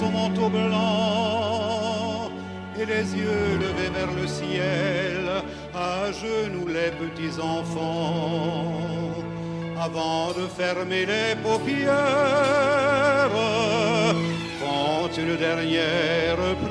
son manteau blanc, et les yeux levés vers le ciel, à genoux les petits enfants, avant de fermer les paupières, font une dernière prière.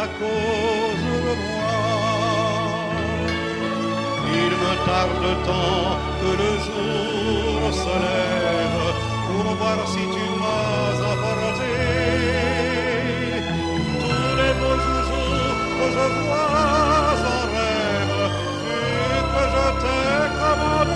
À cause de moi. Il me tarde tant que le jour se lève pour voir si tu m'as apporté tous les beaux joujoux que je vois en rêve et que je t'ai commandé.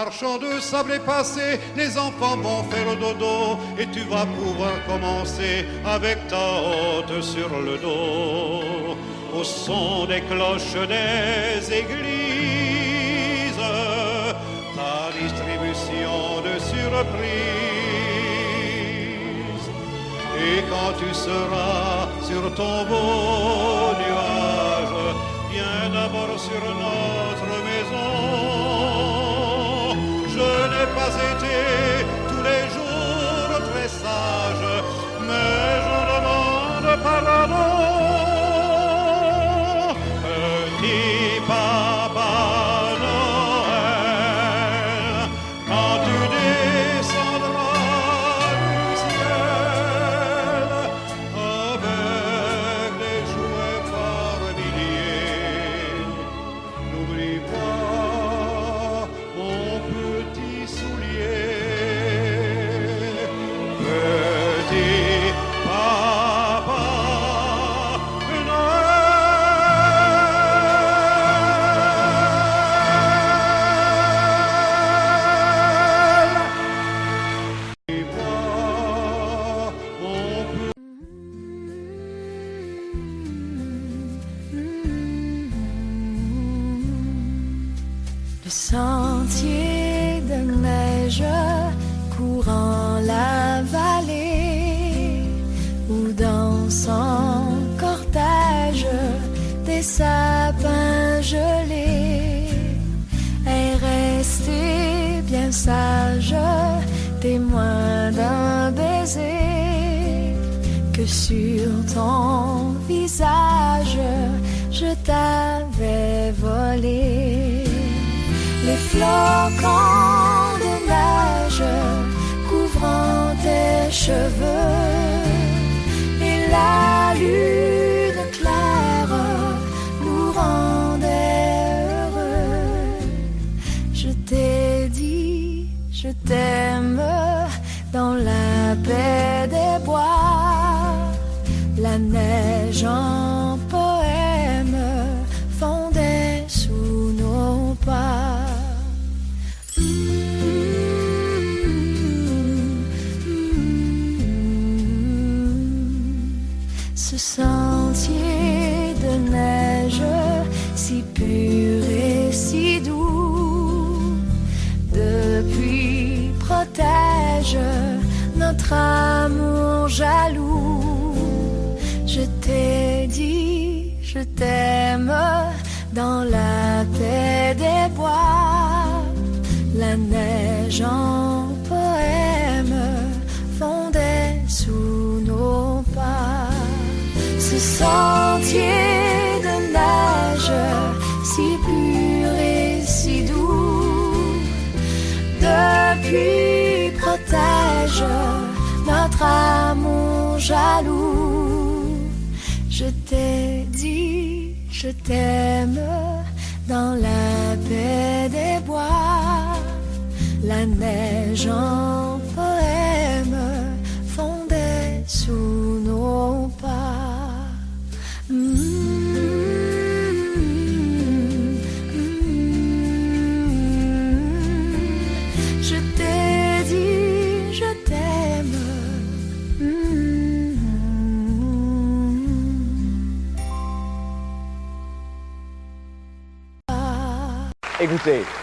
Le marchand de sable est passé, les enfants vont faire dodo et tu vas pouvoir commencer avec ta hôte sur le dos. Au son des cloches des églises, ta distribution de surprise. Et quand tu seras sur ton beau nuage, viens d'abord sur notre Je sentier de nageur si pur et si doux. Depuis protège notre amour jaloux. Je t'ai dit, je t'aime dans la paix des bois, la neige en State.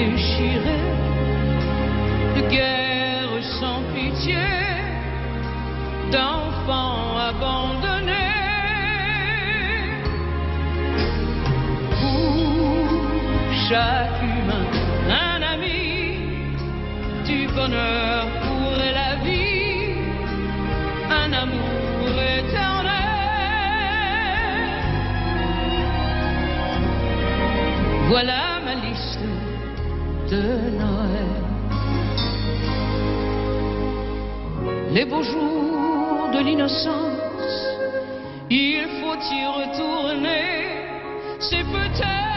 déchiré de guerre sans pitié, d'enfants abandonnés. Pour chaque humain, un ami du bonheur. Noël. Les beaux jours de l'innocence, il faut y retourner, c'est peut-être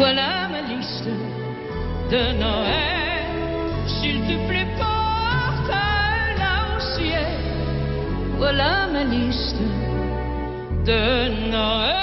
Voilà ma liste de Noël. S'il te plaît, porte-la au ciel. Voilà ma liste de Noël.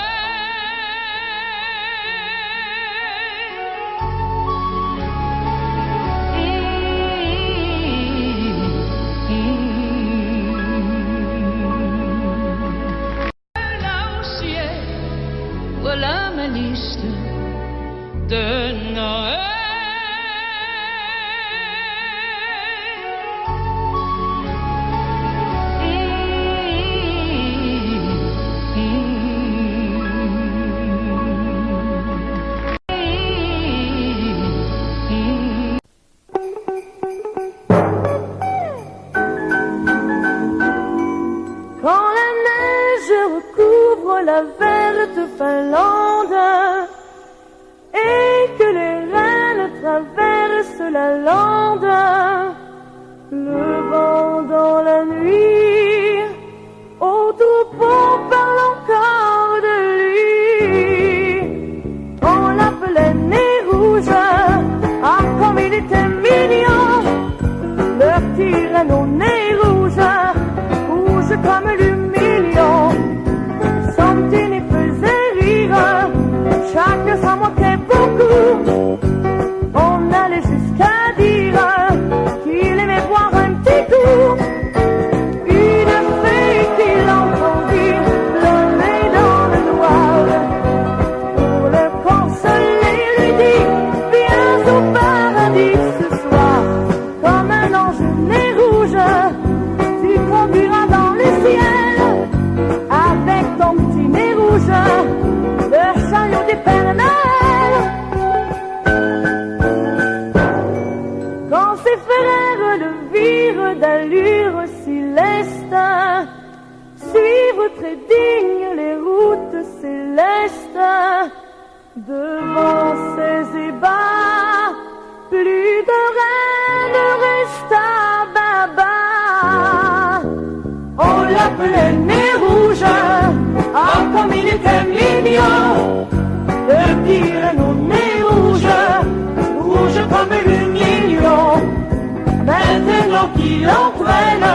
qui entraîne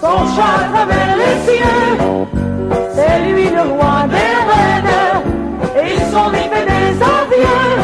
son chat à les cieux. C'est lui le roi des reines et son épée des avions.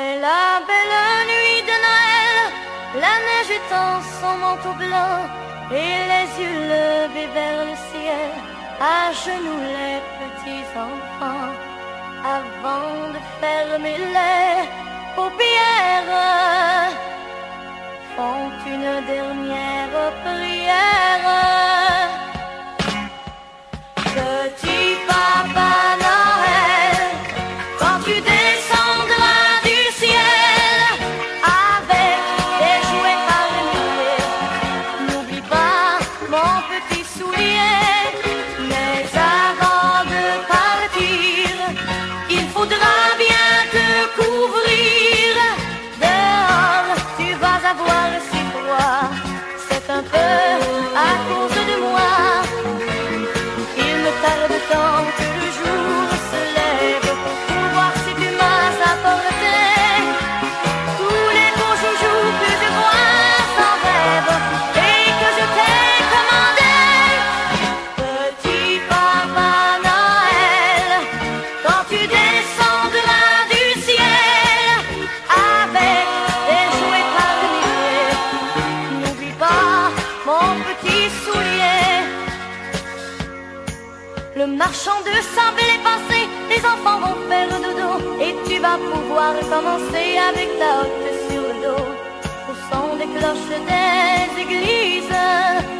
La belle nuit de Noël, la neige étend son manteau blanc et les yeux levés vers le ciel, à genoux les petits enfants, avant de fermer les paupières, font une dernière prière. danser avec la haute sur l'eau, au son des cloches des églises.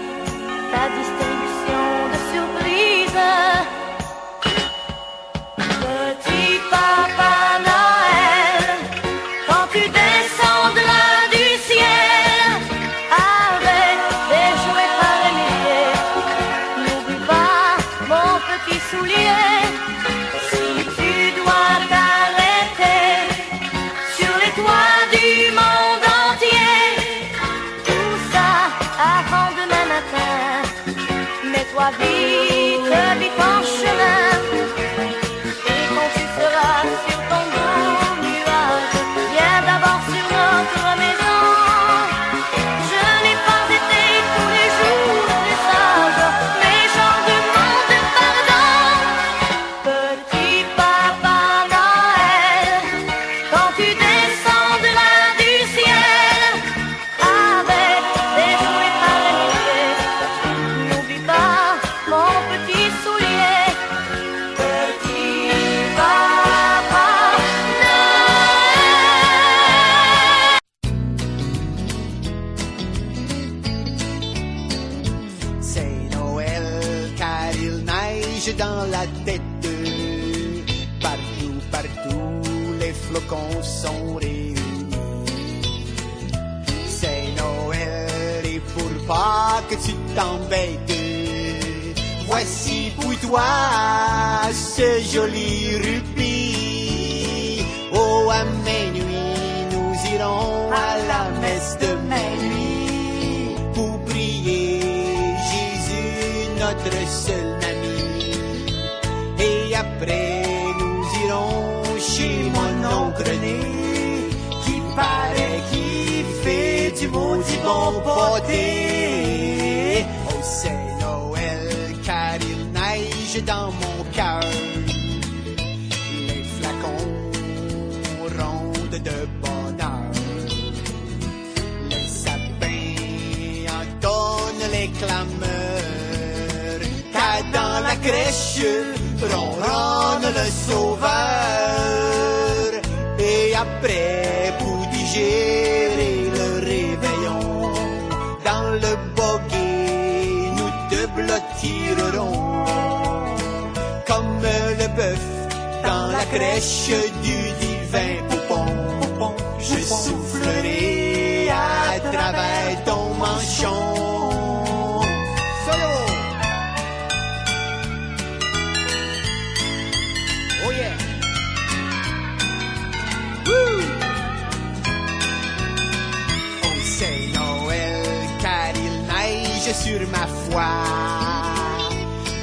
sur ma foi.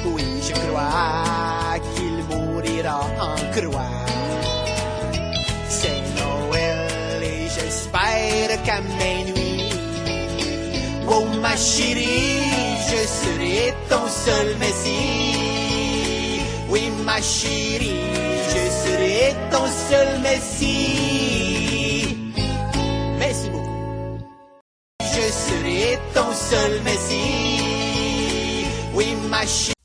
Oui, je crois qu'il mourira en croix. C'est Noël et j'espère qu'à minuit, oh ma chérie, je serai ton seul messie. Oui, ma chérie, je serai ton seul messie. Ton seul messie. Oui, ma chérie.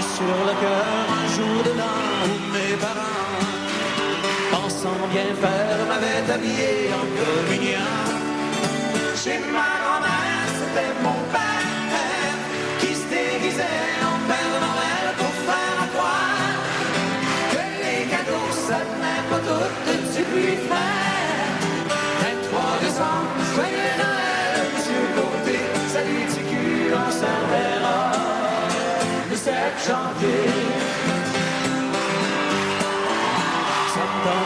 Sur le cœur un jour de où mes parents, pensant bien faire, m'avaient habillé en communion. Chez ma grand-mère, c'était mon père qui se déguisait en Père Noël pour faire à croire que les cadeaux, ça tenait pas tout du lui faire. 7 janvier.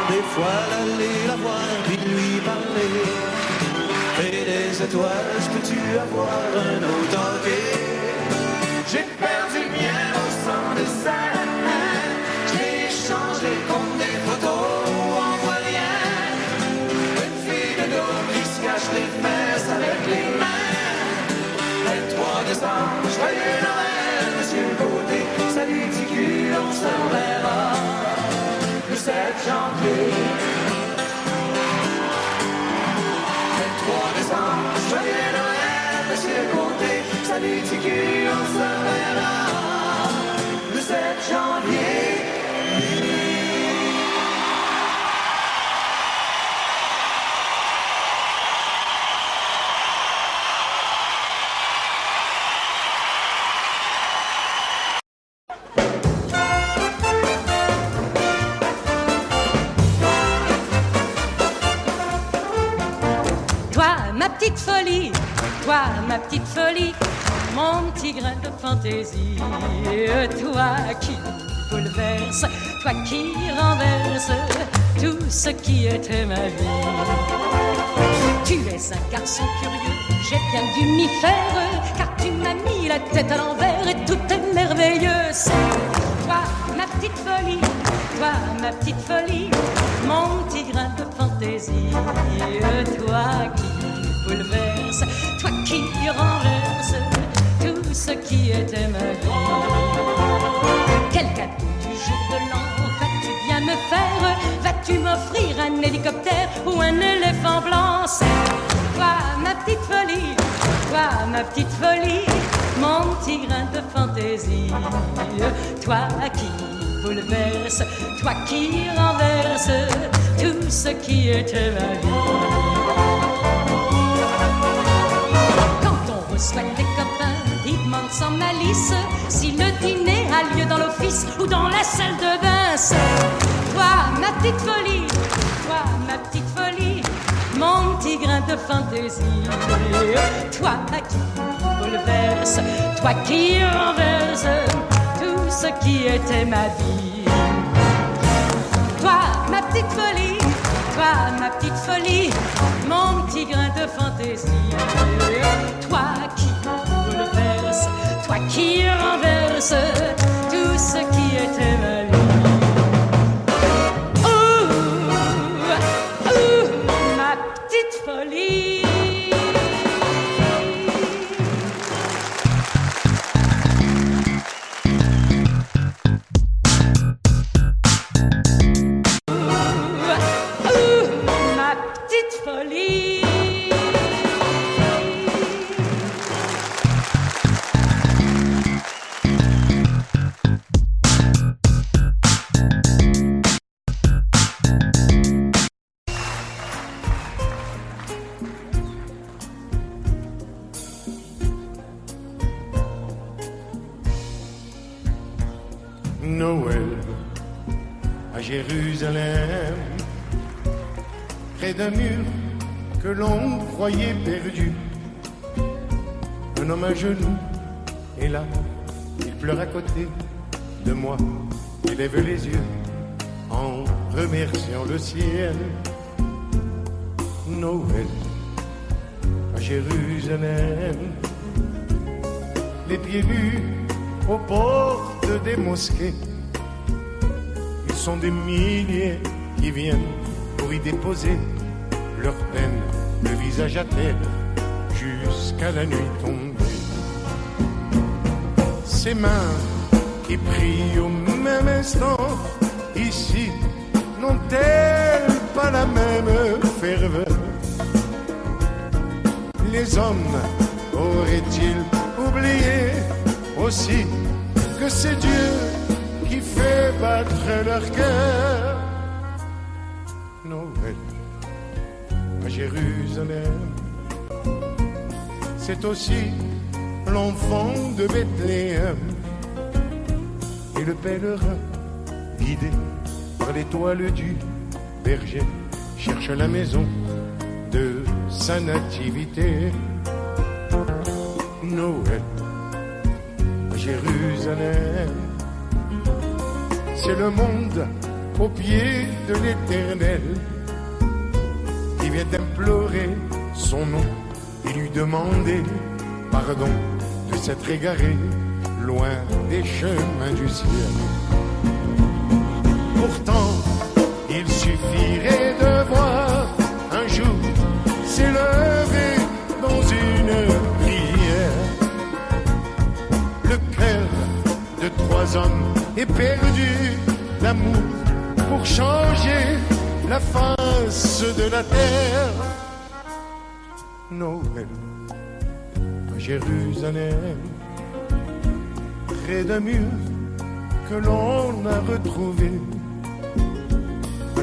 Des fois d'aller la voir puis lui parler. Et des étoiles, peux-tu avoir un autre? J'ai perdu le mien au sang de scène. Je l'ai échangé contre des photos, voit rien. Une fille de dos qui se cache les fesses avec les mains. 23 décembre, joyeux Noël, se le 7 janvier. 23 décembre, joyeux Noël, Monsieur Côté, salut TQ, on se reverra le 7 janvier. Petite folie, mon petit grain de fantaisie. Toi qui bouleverse, toi qui renverse tout ce qui était ma vie. Tu es un garçon curieux, j'ai bien dû m'y faire, car tu m'as mis la tête à l'envers et tout est merveilleux. C'est toi, ma petite folie, ma petite folie, mon petit grain de fantaisie. Toi qui bouleverse, toi qui renverse tout ce qui était ma vie. Quel cadeau du jour de l'an vas-tu bien me faire? Vas-tu m'offrir un hélicoptère ou un éléphant blanc? Toi ma petite folie, toi ma petite folie, mon petit grain de fantaisie. Toi qui bouleverse, toi qui renverse tout ce qui était ma vie. On reçoit des copains, demandent sans malice si le dîner a lieu dans l'office ou dans la salle de bain. C'est toi, ma petite folie, toi, ma petite folie, mon petit grain de fantaisie. Toi qui bouleverse, toi qui renverse tout ce qui était ma vie. Toi, ma petite folie, toi, ma petite folie, mon petit grain de fantaisie. Toi qui bouleverse, toi qui renverse tout ce qui était ici, n'ont-elles pas la même ferveur? Les hommes auraient-ils oublié aussi que c'est Dieu qui fait battre leur cœur? Noël à Jérusalem, c'est aussi l'enfant de Bethléem et le pèlerin guidé par l'étoile du berger cherche la maison de sa nativité. Noël Jérusalem. C'est le monde au pied de l'éternel qui vient implorer son nom et lui demander pardon de s'être égaré loin des chemins du ciel. Pourtant, il suffirait de voir un jour s'élever dans une prière le cœur de trois hommes est perdu d'amour pour changer la face de la terre. Noël à Jérusalem, près d'un mur que l'on a retrouvé.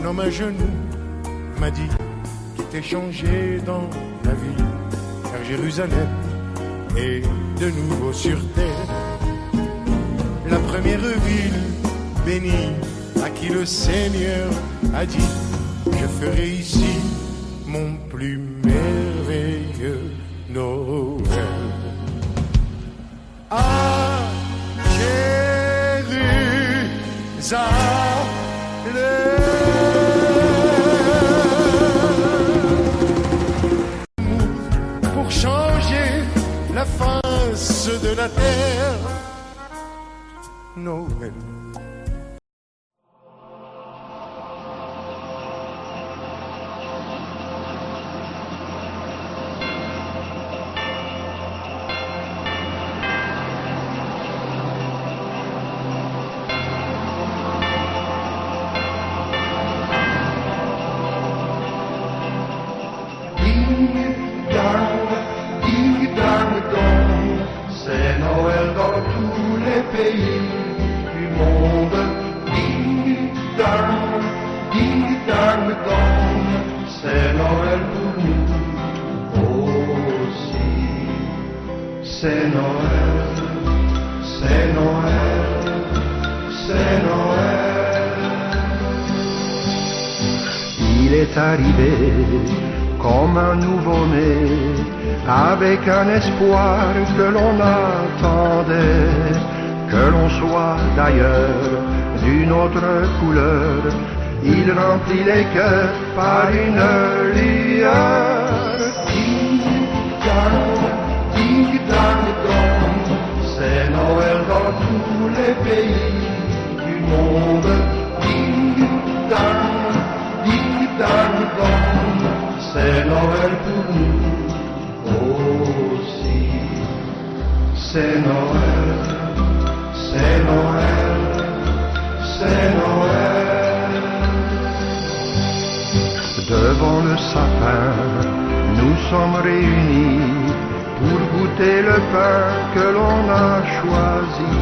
Un homme à genoux m'a dit tout est changé dans la vie, car Jérusalem est de nouveau sur terre. La première ville bénie à qui le Seigneur a dit Je ferai ici mon plus merveilleux Noël. À Jérusalem face de la terre. Noël. Est arrivé comme un nouveau-né, avec un espoir que l'on attendait, que l'on soit d'ailleurs d'une autre couleur. Il remplit les cœurs par une lueur. C'est Noël dans tous les pays du monde. C'est Noël pour nous aussi. C'est Noël, c'est Noël, c'est Noël. Devant le sapin, nous sommes réunis pour goûter le pain que l'on a choisi.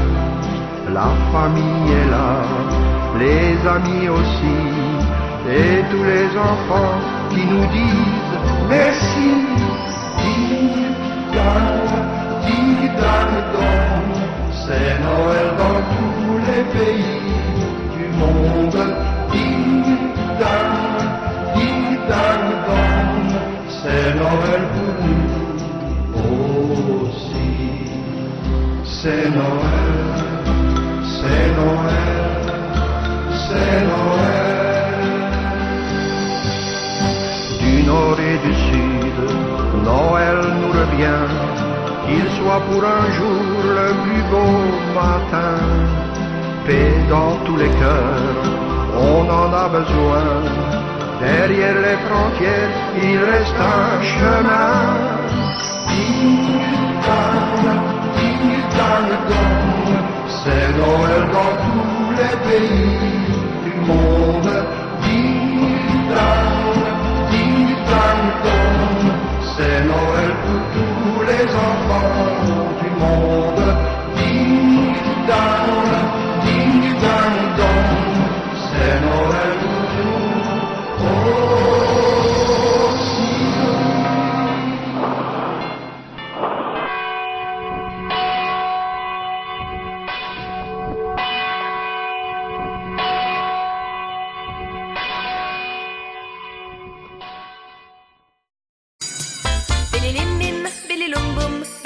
La famille est là, les amis aussi, et tous les enfants qui nous disent merci. Ding dang dong, c'est Noël dans tous les pays du monde. Ding dang dong, c'est Noël pour nous aussi. C'est Noël, c'est Noël, c'est Noël. Nord et du sud, Noël nous revient, qu'il soit pour un jour le plus beau matin. Paix dans tous les cœurs, on en a besoin. Derrière les frontières, il reste un chemin. C'est Noël dans tous les pays tous les enfants du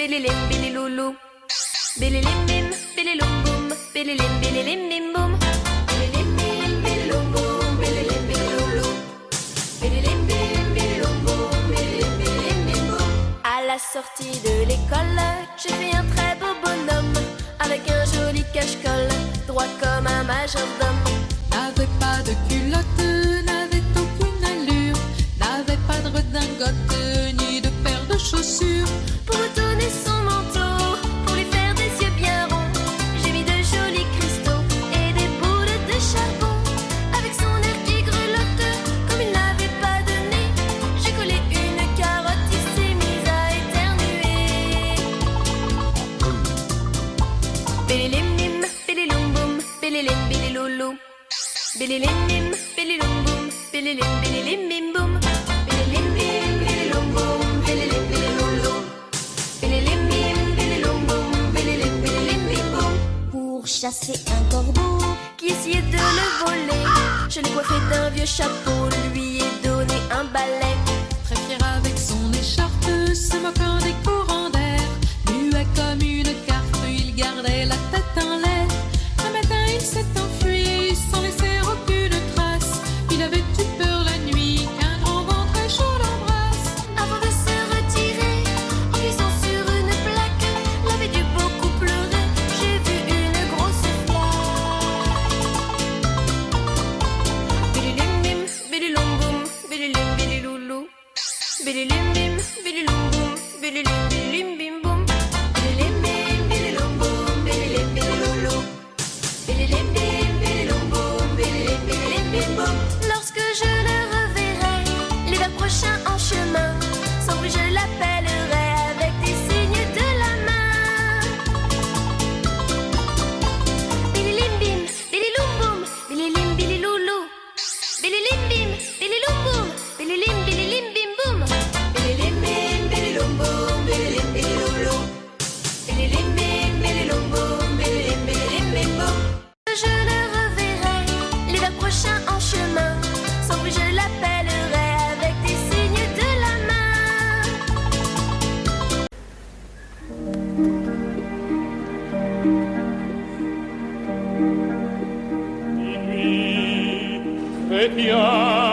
bum, Billy lim Billy lulu. Billy lim bim, Billy lum bum, Billy lim Billy lim bim bum. La sortie de l'école, j'ai fait un très beau bonhomme avec un joli cache-colle, droit comme un majordome. N'avait pas de culotte, n'avait aucune allure, n'avait pas de redingote ni de paire de chaussures. Bum, bim bum. Bim, bum, bim, bum, bim bum. Pour chasser un corbeau qui essayait de le voler, je l'ai coiffé d'un vieux chapeau, lui ai donné un balai. Très fier avec son écharpe, se moquant des courants d'air, muet comme une carte, il gardait et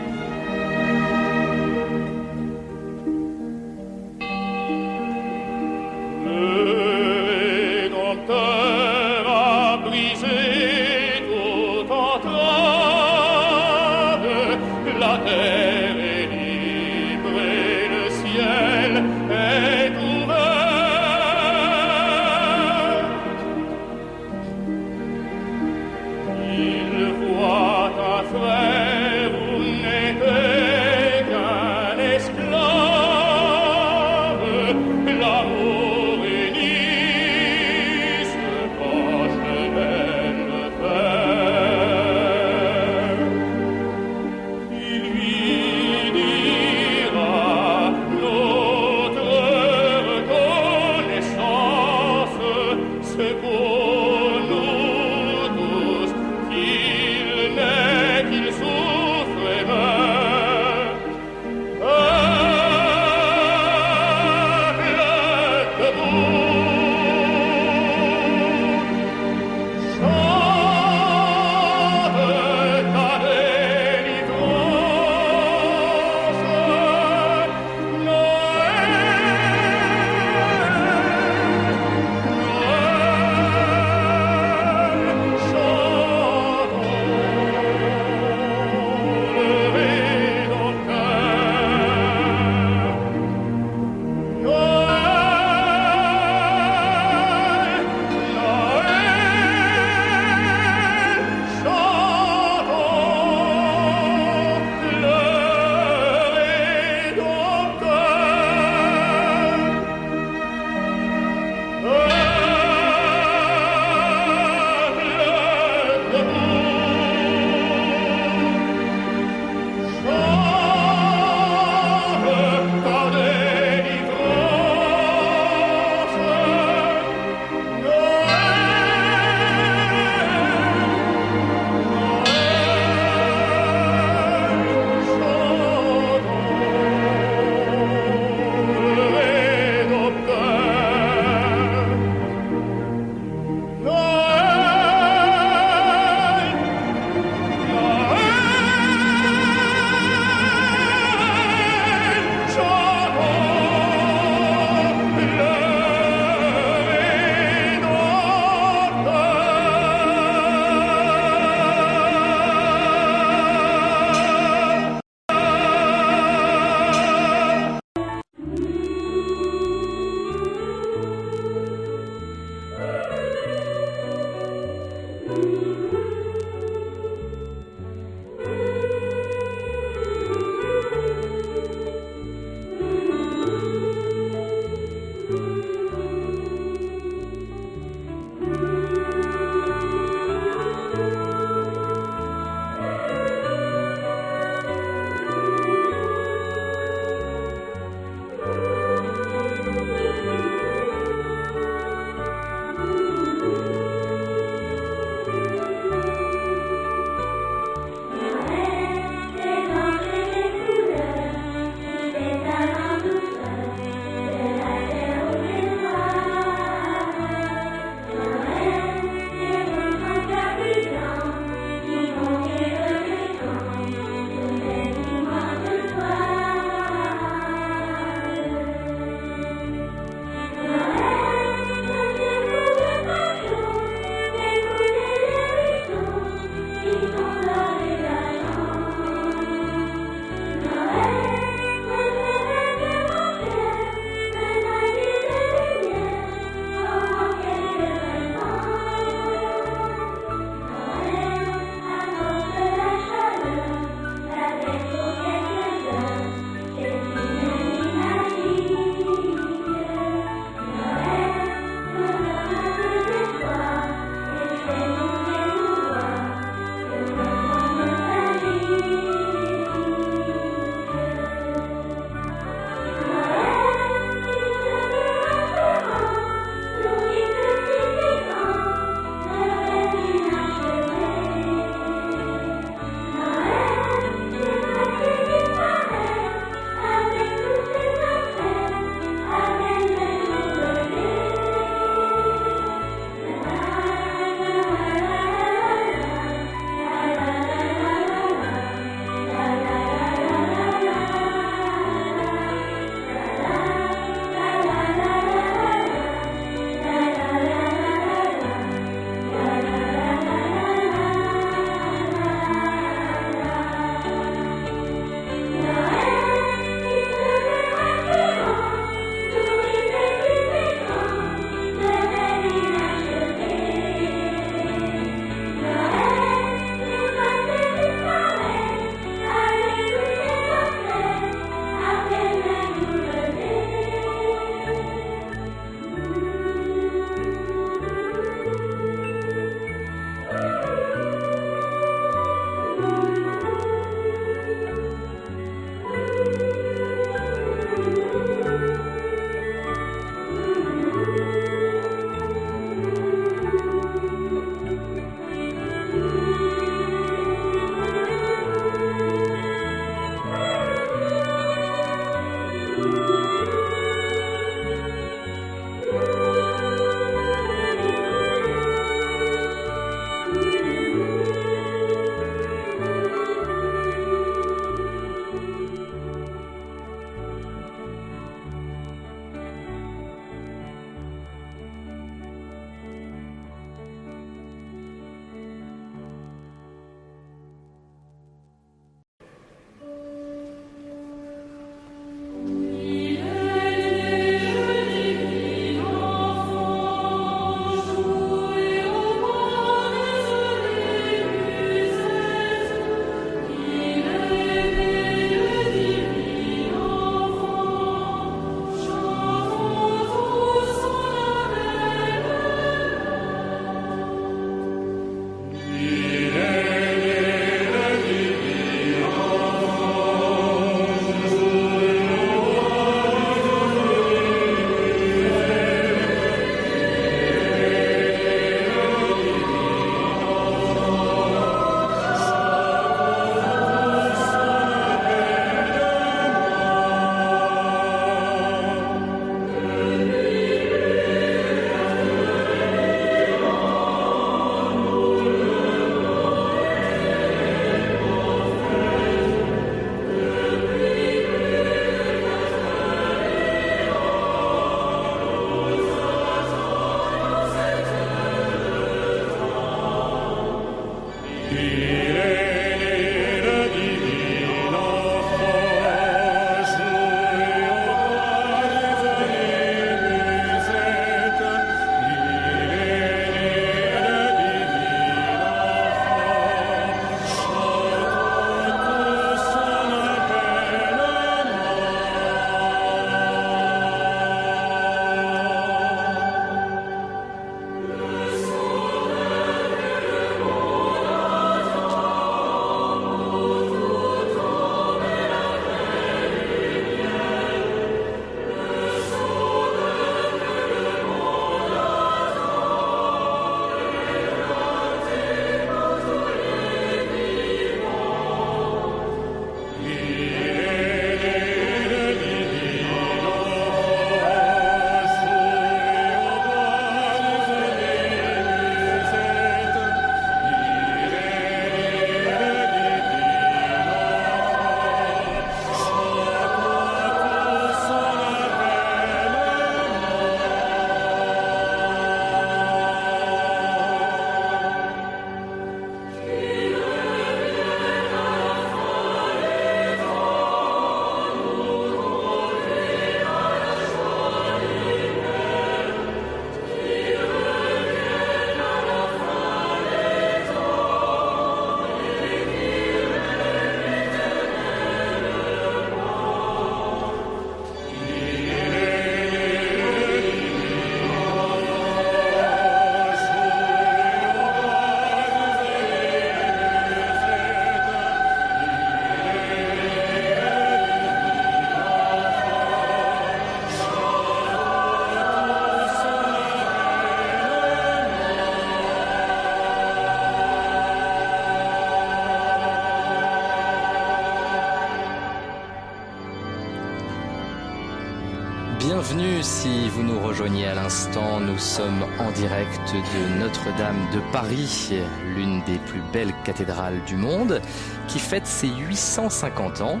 Nous sommes en direct de Notre-Dame de Paris, l'une des plus belles cathédrales du monde, qui fête ses 850 ans.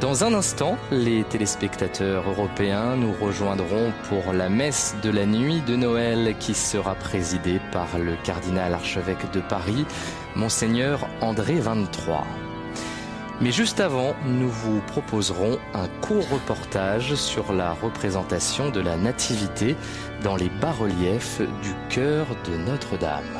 Dans un instant, les téléspectateurs européens nous rejoindront pour la messe de la nuit de Noël qui sera présidée par le cardinal archevêque de Paris, monseigneur André 23. Mais juste avant, nous vous proposerons un court reportage sur la représentation de la Nativité dans les bas-reliefs du cœur de Notre-Dame.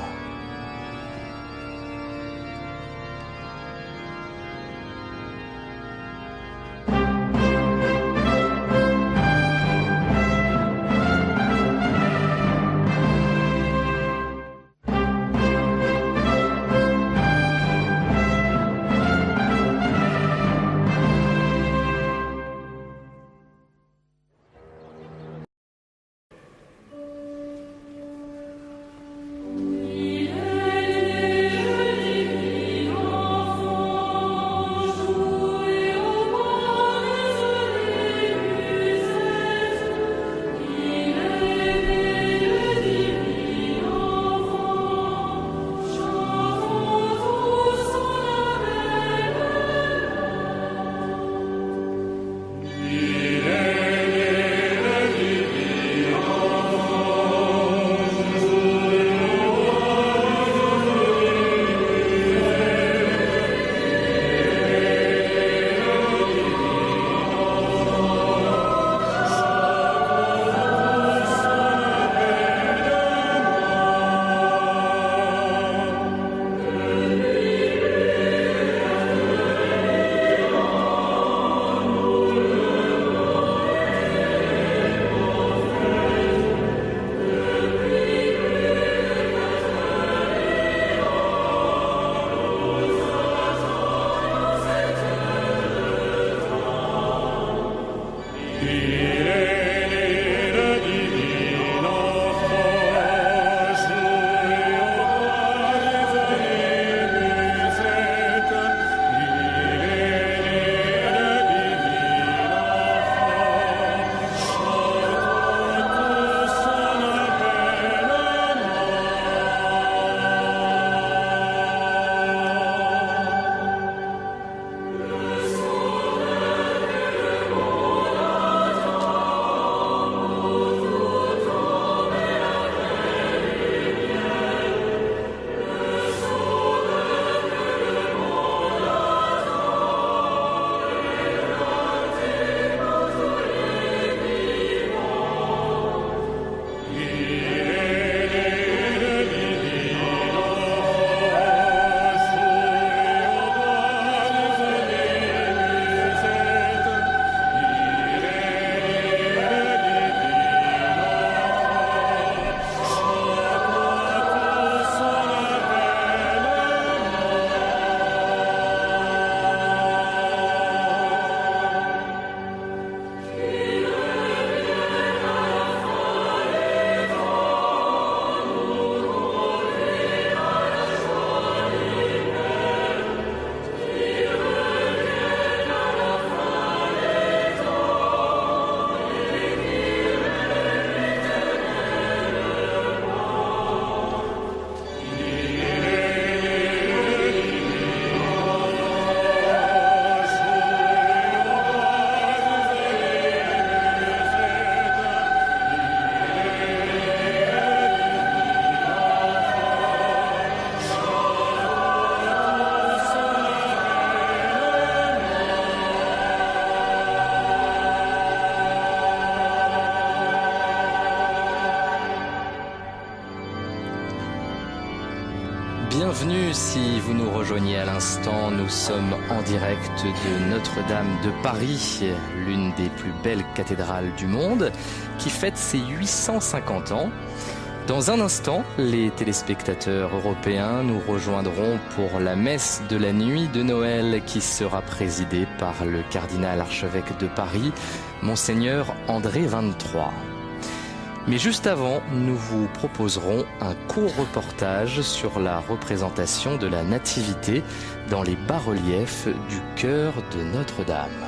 Nous sommes en direct de Notre-Dame de Paris, l'une des plus belles cathédrales du monde, qui fête ses 850 ans. Dans un instant, les téléspectateurs européens nous rejoindront pour la messe de la nuit de Noël qui sera présidée par le cardinal archevêque de Paris, monseigneur André 23. Mais juste avant, nous vous proposerons un court reportage sur la représentation de la Nativité dans les bas-reliefs du cœur de Notre-Dame.